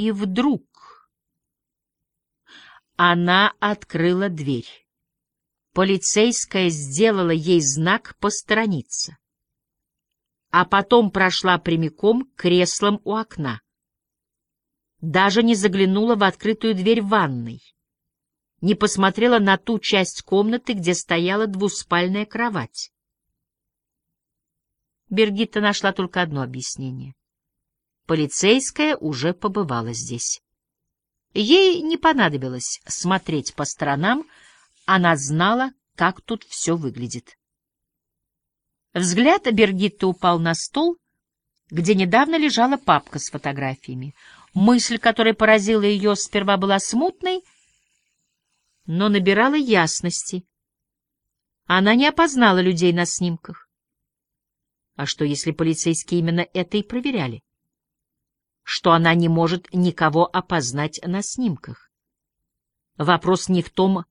И вдруг она открыла дверь. Полицейская сделала ей знак посторониться, а потом прошла прямиком к креслам у окна. Даже не заглянула в открытую дверь ванной, не посмотрела на ту часть комнаты, где стояла двуспальная кровать. Бергитта нашла только одно объяснение. Полицейская уже побывала здесь. Ей не понадобилось смотреть по сторонам, она знала, как тут все выглядит. Взгляд Бергитты упал на стол, где недавно лежала папка с фотографиями. Мысль, которая поразила ее, сперва была смутной, но набирала ясности. Она не опознала людей на снимках. А что, если полицейские именно это и проверяли? Что она не может никого опознать на снимках? Вопрос не в том,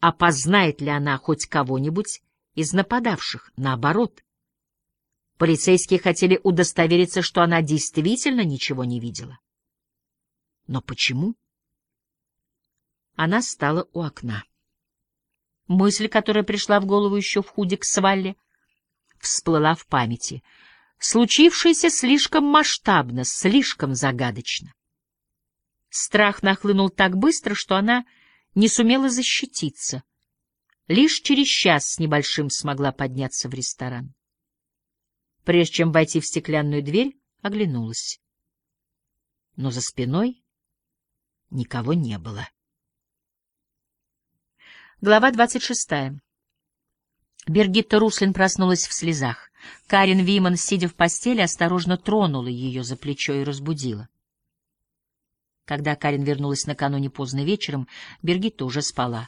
опознает ли она хоть кого-нибудь из нападавших. Наоборот. Полицейские хотели удостовериться, что она действительно ничего не видела. Но почему? Она стала у окна. Мысль, которая пришла в голову еще в худе к свале, всплыла в памяти. Случившееся слишком масштабно, слишком загадочно. Страх нахлынул так быстро, что она не сумела защититься. Лишь через час с небольшим смогла подняться в ресторан. Прежде чем войти в стеклянную дверь, оглянулась. Но за спиной никого не было. Глава двадцать шестая. Бергитта Руслин проснулась в слезах. Карин Виман, сидя в постели, осторожно тронула ее за плечо и разбудила. Когда Карин вернулась накануне поздно вечером, Бергитта уже спала.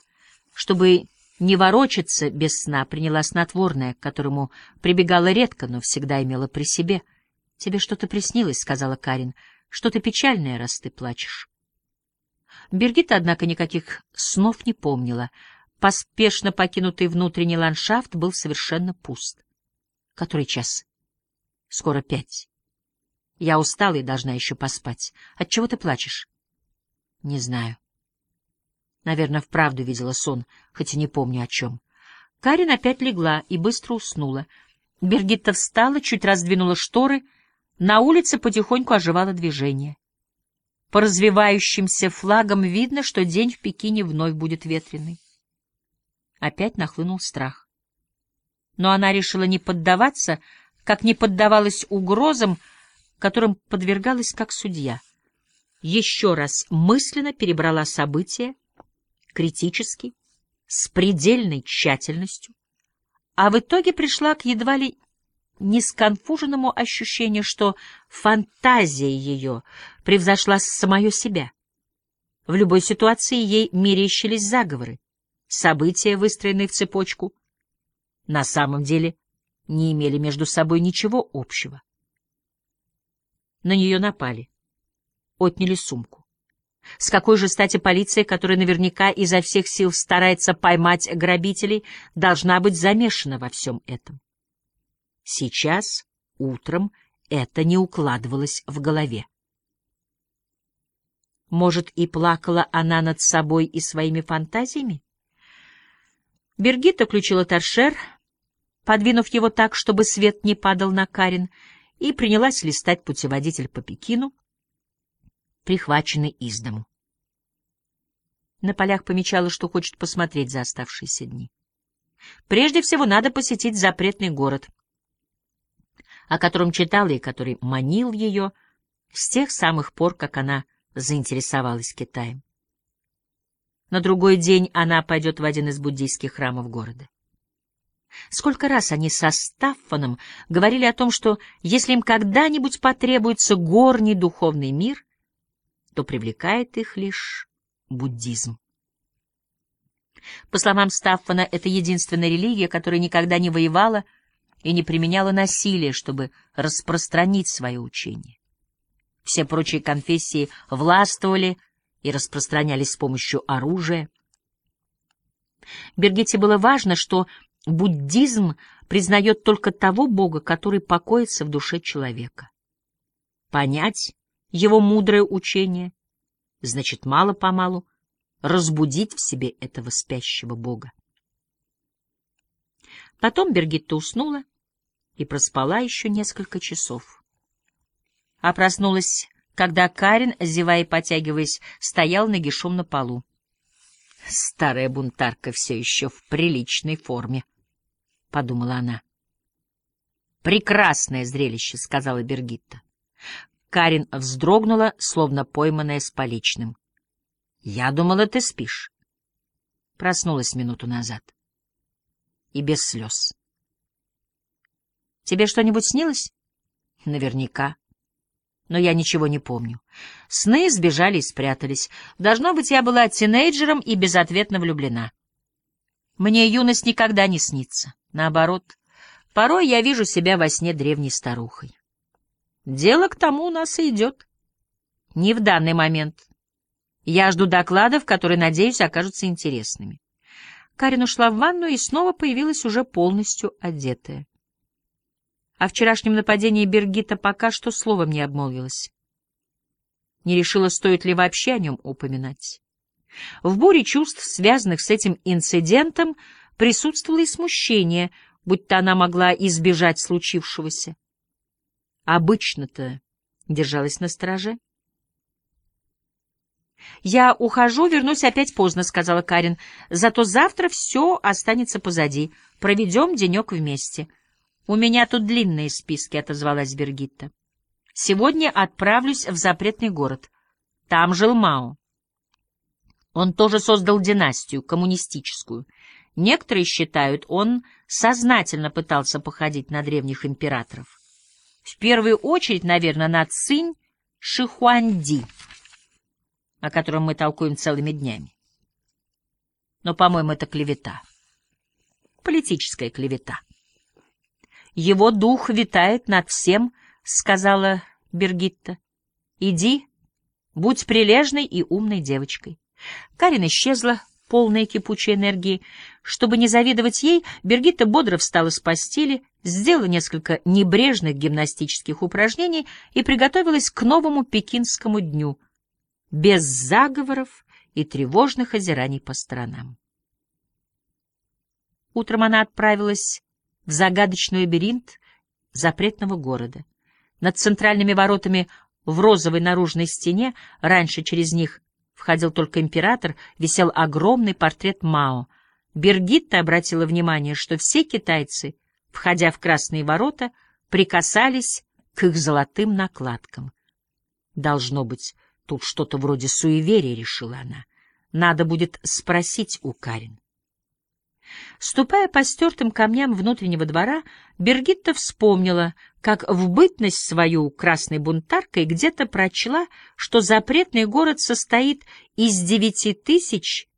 Чтобы не ворочаться без сна, приняла снотворное, к которому прибегала редко, но всегда имела при себе. — Тебе что-то приснилось, — сказала Карин. — Что-то печальное, раз ты плачешь. Бергитта, однако, никаких снов не помнила. Поспешно покинутый внутренний ландшафт был совершенно пуст. — Который час? — Скоро пять. Я устала и должна еще поспать. Отчего ты плачешь? Не знаю. Наверное, вправду видела сон, хоть и не помню о чем. Карин опять легла и быстро уснула. Бергитта встала, чуть раздвинула шторы. На улице потихоньку оживало движение. По развивающимся флагам видно, что день в Пекине вновь будет ветреный. Опять нахлынул страх. Но она решила не поддаваться, как не поддавалась угрозам, которым подвергалась как судья — еще раз мысленно перебрала события, критически, с предельной тщательностью, а в итоге пришла к едва ли не сконфуженному ощущению, что фантазия ее превзошла самое себя. В любой ситуации ей мерещились заговоры, события, выстроенные в цепочку, на самом деле не имели между собой ничего общего. На нее напали отняли сумку. С какой же стати полиция, которая наверняка изо всех сил старается поймать грабителей, должна быть замешана во всем этом? Сейчас, утром, это не укладывалось в голове. Может, и плакала она над собой и своими фантазиями? Бергита включила торшер, подвинув его так, чтобы свет не падал на Карин, и принялась листать путеводитель по Пекину, прихваченный из дому. На полях помечала, что хочет посмотреть за оставшиеся дни. Прежде всего надо посетить запретный город, о котором читала и который манил ее с тех самых пор, как она заинтересовалась Китаем. На другой день она пойдет в один из буддийских храмов города. Сколько раз они со Стаффаном говорили о том, что если им когда-нибудь потребуется горний духовный мир, то привлекает их лишь буддизм. По словам Стаффана, это единственная религия, которая никогда не воевала и не применяла насилие, чтобы распространить свое учение. Все прочие конфессии властвовали и распространялись с помощью оружия. Бергете было важно, что буддизм признает только того Бога, который покоится в душе человека. Понять его мудрое учение, значит, мало-помалу разбудить в себе этого спящего бога. Потом Бергитта уснула и проспала еще несколько часов. А проснулась, когда Карин, зевая и потягиваясь, стоял нагишом на полу. Старая бунтарка все еще в приличной форме, — подумала она. «Прекрасное зрелище», — сказала Бергитта. Карин вздрогнула, словно пойманная с поличным. «Я думала, ты спишь». Проснулась минуту назад. И без слез. «Тебе что-нибудь снилось?» «Наверняка. Но я ничего не помню. Сны сбежали и спрятались. Должно быть, я была тинейджером и безответно влюблена. Мне юность никогда не снится. Наоборот, порой я вижу себя во сне древней старухой. Дело к тому у нас и идет. Не в данный момент. Я жду докладов, которые, надеюсь, окажутся интересными. Карин ушла в ванну и снова появилась уже полностью одетая. О вчерашнем нападении Бергита пока что словом не обмолвилась. Не решила, стоит ли вообще о нем упоминать. В буре чувств, связанных с этим инцидентом, присутствовало и смущение, будто она могла избежать случившегося. Обычно-то держалась на страже. «Я ухожу, вернусь опять поздно», — сказала Карин. «Зато завтра все останется позади. Проведем денек вместе». «У меня тут длинные списки», — отозвалась Бергитта. «Сегодня отправлюсь в запретный город. Там жил Мао. Он тоже создал династию, коммунистическую. Некоторые считают, он сознательно пытался походить на древних императоров. В первую очередь, наверное, на Цинь Шихуанди, о котором мы толкуем целыми днями. Но, по-моему, это клевета. Политическая клевета. Его дух витает над всем, — сказала Бергитта. Иди, будь прилежной и умной девочкой. Карин исчезла, полная кипучей энергии. Чтобы не завидовать ей, Бергитта бодро встала с постели, сделала несколько небрежных гимнастических упражнений и приготовилась к новому пекинскому дню, без заговоров и тревожных озираний по сторонам. Утром она отправилась в загадочный лабиринт запретного города. Над центральными воротами в розовой наружной стене, раньше через них входил только император, висел огромный портрет Мао. Бергитта обратила внимание, что все китайцы, входя в красные ворота, прикасались к их золотым накладкам. Должно быть, тут что-то вроде суеверия, решила она. Надо будет спросить у Карин. Ступая по стертым камням внутреннего двора, Бергитта вспомнила, как в бытность свою красной бунтаркой где-то прочла, что запретный город состоит из девяти тысяч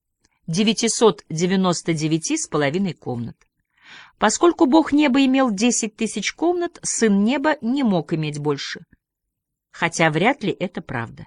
девятисот девяносто девяти с половиной комнат. Поскольку бог неба имел десять тысяч комнат, сын неба не мог иметь больше. Хотя вряд ли это правда.